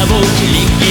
Travel click